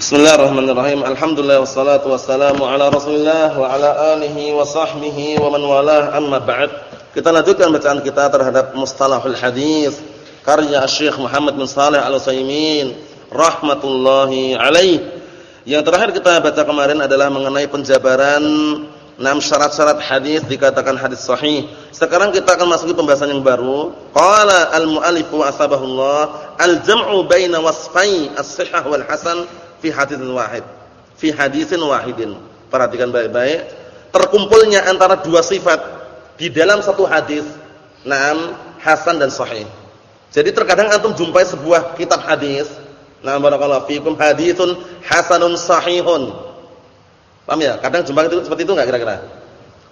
Bismillahirrahmanirrahim. Alhamdulillah wassalatu wassalamu ala Rasulillah wa ala alihi wa sahbihi wa man walah. Amma ba'd. Kita lanjutkan bacaan kita terhadap Mustalahul Hadis karya Syekh Muhammad bin Shalih Al-Utsaimin rahmatullahi alaih. Yang terakhir kita baca kemarin adalah mengenai penjabaran enam syarat-syarat hadis dikatakan hadis sahih. Sekarang kita akan masuki pembahasan yang baru. Qala al-mu'allifu asbahullah al-jam'u baina wasfai as-sihhah wal hasan fi hadisin wahid. Fi hadisin wahidin. Perhatikan baik-baik. Terkumpulnya antara dua sifat di dalam satu hadis. Naam, hasan dan sahih. Jadi terkadang antum jumpai sebuah kitab hadis. Naam barakallahu fikum haditsun hasanun sahihun. Paham ya? Kadang jumpai itu seperti itu enggak kira-kira?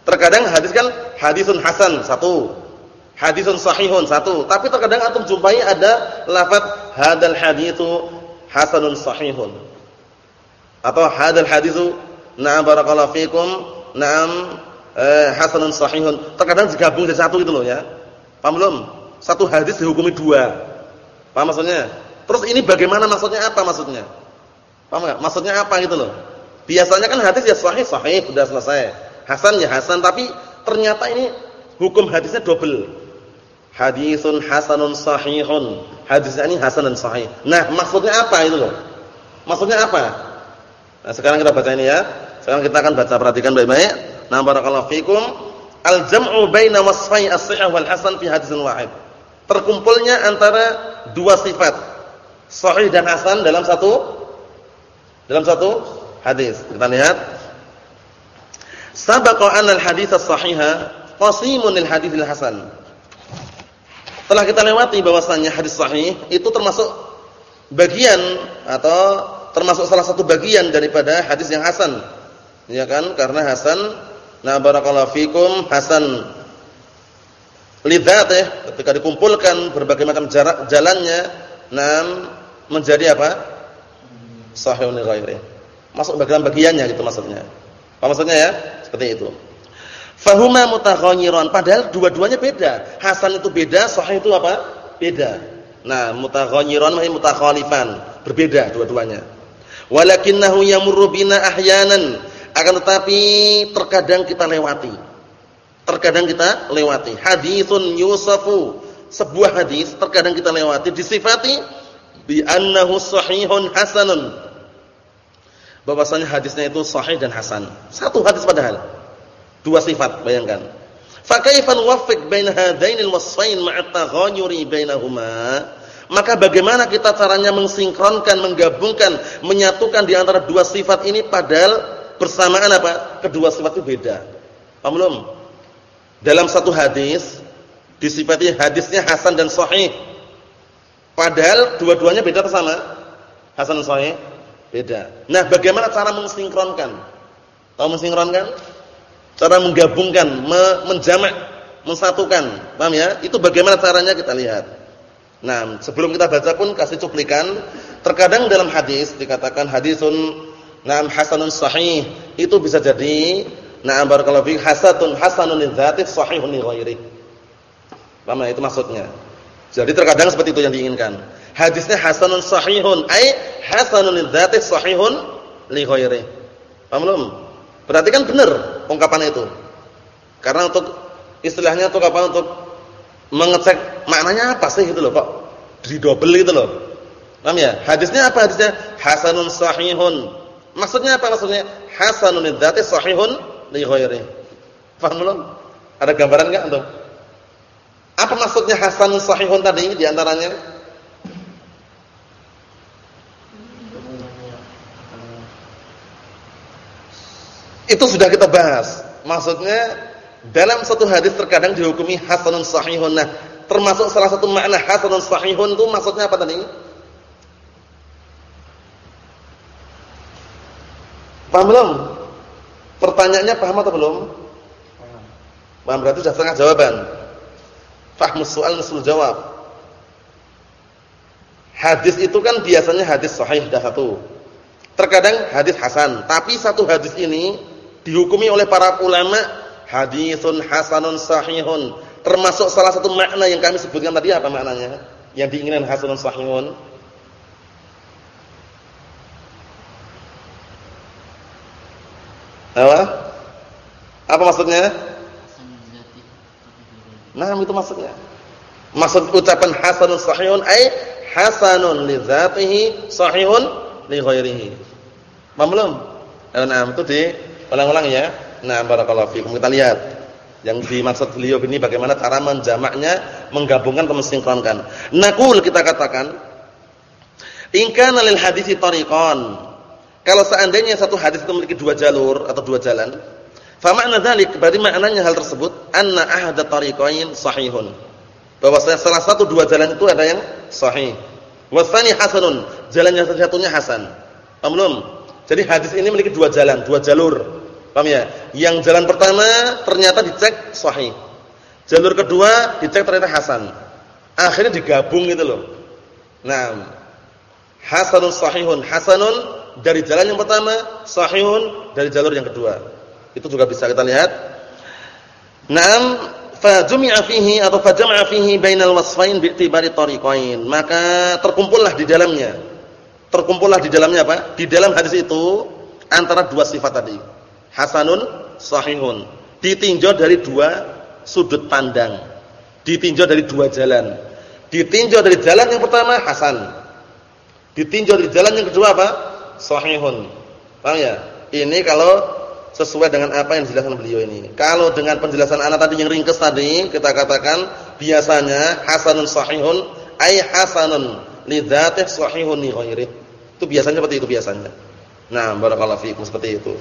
Terkadang hadis kan hadisun hasan satu, hadisun sahihun satu, tapi terkadang antum jumpai ada lafaz hadal haditsu hasanun sahihun atau hadal hadisu na'am barakallahu fikum. Na'am eh, hasanun sahihun. Terkadang digabung jadi satu itu loh ya. Paham belum? Satu hadis dihukumi dua. Paham maksudnya? Terus ini bagaimana maksudnya apa maksudnya? Paham enggak maksudnya apa gitu loh? Biasanya kan hadis ya sahih sahih sudah selesai. Hasan ya hasan tapi ternyata ini hukum hadisnya double. Hadisun hasanun sahihun. Hadisnya ini hasan dan sahih. Nah maksudnya apa itu loh? Maksudnya apa Nah, sekarang kita baca ini ya. Sekarang kita akan baca perhatikan baik-baik. Nah, barakallahu fikum. Al-jam'u baina wasfai as-sihah wal hasan fi hadisin wahid. Terkumpulnya antara dua sifat, sahih dan hasan dalam satu dalam satu hadis. Kita lihat. Sabaqa anna al-hadits as-sahiha qasimun lil hadits al-hasan. Telah kita lewati bahwasannya hadis sahih itu termasuk bagian atau termasuk salah satu bagian daripada hadis yang hasan. Ya kan? Karena hasan na barakallahu fikum hasan lidzat ya, ketika dikumpulkan berbagai macam jarak jalannya nam menjadi apa? Sahihun ghairi. Masuk bagian bagiannya gitu maksudnya. Apa maksudnya ya? Seperti itu. Fahuma mutaghayyiran padahal dua-duanya beda. Hasan itu beda, sahih itu apa? Beda. Nah, mutaghayyiran maksudnya mutakhalifan, berbeda dua-duanya. Walakinnahu yamurru bina ahyanan. Akan tetapi terkadang kita lewati. Terkadang kita lewati. Haditsun yusafu. Sebuah hadis terkadang kita lewati disifati bi annahu sahihun hasanun. Bahwasanya hadisnya itu sahih dan hasan. Satu hadis padahal. Dua sifat, bayangkan. Fa kaifa nuwaffiq bain hadainil wasfain ma'a taghayyuri bainahuma? Maka bagaimana kita caranya mensinkronkan, menggabungkan, menyatukan di antara dua sifat ini padahal bersamaan apa? Kedua sifat itu beda. Paham belum? Dalam satu hadis disifati hadisnya hasan dan sahih. Padahal dua-duanya beda atau sama? Hasan dan sahih? Beda. Nah, bagaimana cara mensinkronkan? Tahu mensinkronkan? Cara menggabungkan, menjamak, mensatukan. Paham ya? Itu bagaimana caranya kita lihat. Nah, sebelum kita baca pun kasih cuplikan. Terkadang dalam hadis dikatakan hadisun na'am hasanun sahih. Itu bisa jadi na'am barakallahu fi hasatun hasanun lidzati sahihun li ghairi. Paham itu maksudnya. Jadi terkadang seperti itu yang diinginkan. Hadisnya hasanun sahihun ai hasanun lidzati sahihun li ghairi. Paham belum? Berarti kan benar ungkapan itu. Karena untuk istilahnya untuk apa? Untuk mengecek maknanya apa sih gitu loh kok didobel gitu loh. Paham ya? Hadisnya apa hadisnya? Hasanun sahihun. Maksudnya apa maksudnya? Hasanun lidzati sahihun li ghairi. Paham belum? Ada gambaran enggak antum? Apa maksudnya hasanun sahihun tadi di antaranya? Itu sudah kita bahas. Maksudnya dalam satu hadis terkadang dihukumi hasanun sahihun. Nah, termasuk salah satu makna hasanun sahihun itu maksudnya apa tadi? Paham belum? Pertanyaannya paham atau belum? Paham. Paham berarti sudah setengah jawaban. Fahmus soal nusul jawab. Hadis itu kan biasanya hadis sahih dah satu. Terkadang hadis hasan, tapi satu hadis ini dihukumi oleh para ulama Hadisun hasanun sahihun. Termasuk salah satu makna yang kami sebutkan tadi apa maknanya? Yang diinginkan hasanun sahihun. Apa? Apa maksudnya? Nah, itu maksudnya. Maksud ucapan hasanun sahihun ay hasanun li dzatihi sahihun li belum? Nah, itu di ulang-ulang ya. Nah, barakallahu fikum. Kita lihat yang dimaksud beliau ini bagaimana cara menjamaknya, menggabungkan atau mensinkronkan. Nakul kita katakan, in kana lil hadisi tariqan. Kalau seandainya satu hadis itu memiliki dua jalur atau dua jalan, fa makna dzalik berarti maknanya hal tersebut anna ahada tariqain sahihun. Bahwasanya salah satu dua jalan itu ada yang sahih. Wasani hasanun, jalan yang satunya hasan. Belum? Jadi hadis ini memiliki dua jalan, dua jalur. Paham ya? Yang jalan pertama ternyata dicek sahih. Jalur kedua dicek ternyata hasan. Akhirnya digabung gitu loh. Nah, hasanun sahihun, hasanun dari jalan yang pertama, sahihun dari jalur yang kedua. Itu juga bisa kita lihat. Naam fa jumi'a fihi atau fa jama'a fihi bainal wasfain bi'tibari tariqain. Maka terkumpullah di dalamnya terkumpullah di dalamnya apa? Di dalam hadis itu antara dua sifat tadi. Hasanun, sahihun. Ditinjau dari dua sudut pandang. Ditinjau dari dua jalan. Ditinjau dari jalan yang pertama hasan. Ditinjau dari jalan yang kedua apa? Sahihun. Paham ya? Ini kalau sesuai dengan apa yang dijelaskan beliau ini. Kalau dengan penjelasan anak tadi yang ringkas tadi, kita katakan biasanya hasanun sahihun ay hasanun li dzatihi sahihun li ghairihi. Itu biasanya seperti itu biasanya. Nah, barakallahu fiikum seperti itu.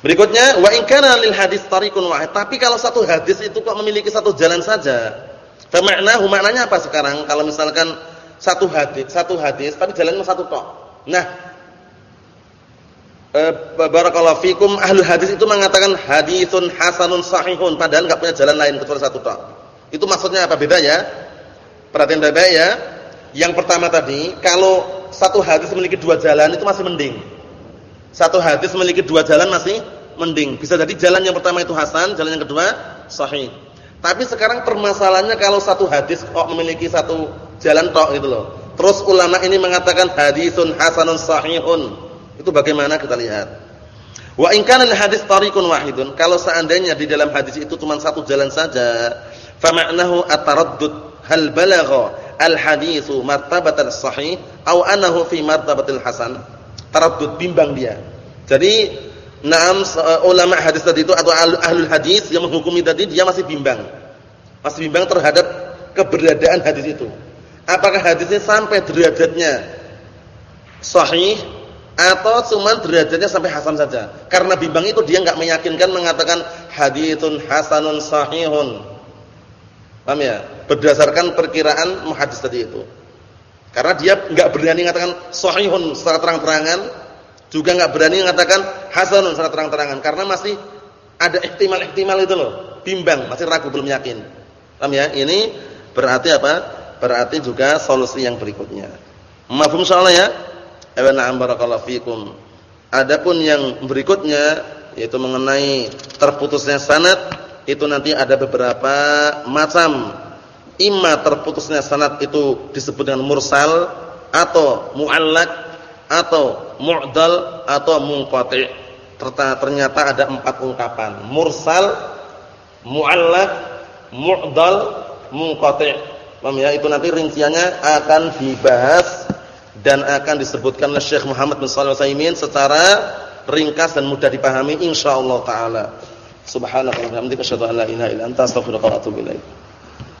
Berikutnya wa in kana lil hadis tariqun wahid. Tapi kalau satu hadis itu kok memiliki satu jalan saja. Fa ma'nahu maknanya apa sekarang? Kalau misalkan satu hadis, satu hadis tapi jalannya satu tok. Nah, eh, barakallahu fikum ahlul hadis itu mengatakan haditsun hasanun sahihun padahal enggak punya jalan lain kecuali satu tok. Itu maksudnya apa beda ya? Perhatian baik-baik ya. Yang pertama tadi, kalau satu hadis memiliki dua jalan itu masih mending. Satu hadis memiliki dua jalan masih mending. Bisa jadi jalan yang pertama itu hasan, jalan yang kedua sahih. Tapi sekarang permasalahannya kalau satu hadis kok memiliki satu jalan tok gitu loh. Terus ulama ini mengatakan hadisun hasanun sahihun. Itu bagaimana kita lihat. Wa in kana hadis tariqun wahidun, kalau seandainya di dalam hadis itu cuma satu jalan saja, fama'nahu at-taraddud hal balagha al-haditsu martabatan sahih aw annahu fi martabatil hasan taraddud bimbang dia. Jadi naam ulama hadis tadi itu atau ahlul hadis yang menghukumi tadi dia masih bimbang. Masih bimbang terhadap keberadaan hadis itu. Apakah hadisnya sampai derajatnya sahih atau cuma derajatnya sampai hasan saja? Karena bimbang itu dia enggak meyakinkan mengatakan haditsun hasanun sahihun. Paham ya? Berdasarkan perkiraan muhaddis tadi itu. Karena dia enggak berani mengatakan sahihun secara terang-terangan, juga enggak berani mengatakan hasanun secara terang-terangan karena masih ada ihtimal-ihtimal itu loh. Bimbang, masih ragu belum yakin. Paham ya? Ini berarti apa? Berarti juga solusi yang berikutnya. Mafhum insyaallah ya? Wa na'am barakallahu fikum. Adapun yang berikutnya yaitu mengenai terputusnya sanad itu nanti ada beberapa macam imma terputusnya sanad itu disebut dengan mursal atau muallak atau mu'dal atau munqati. Ternyata ada empat ungkapan. Mursal muallak mu'dal munqati. Paham ya? Itu nanti rinciannya akan dibahas dan akan disebutkan oleh Syekh Muhammad bin Shalih secara ringkas dan mudah dipahami insyaallah taala. Subhanaka wa bihamdika asyhadu an la ilaha illa anta astaghfiruka wa atubu ilaik.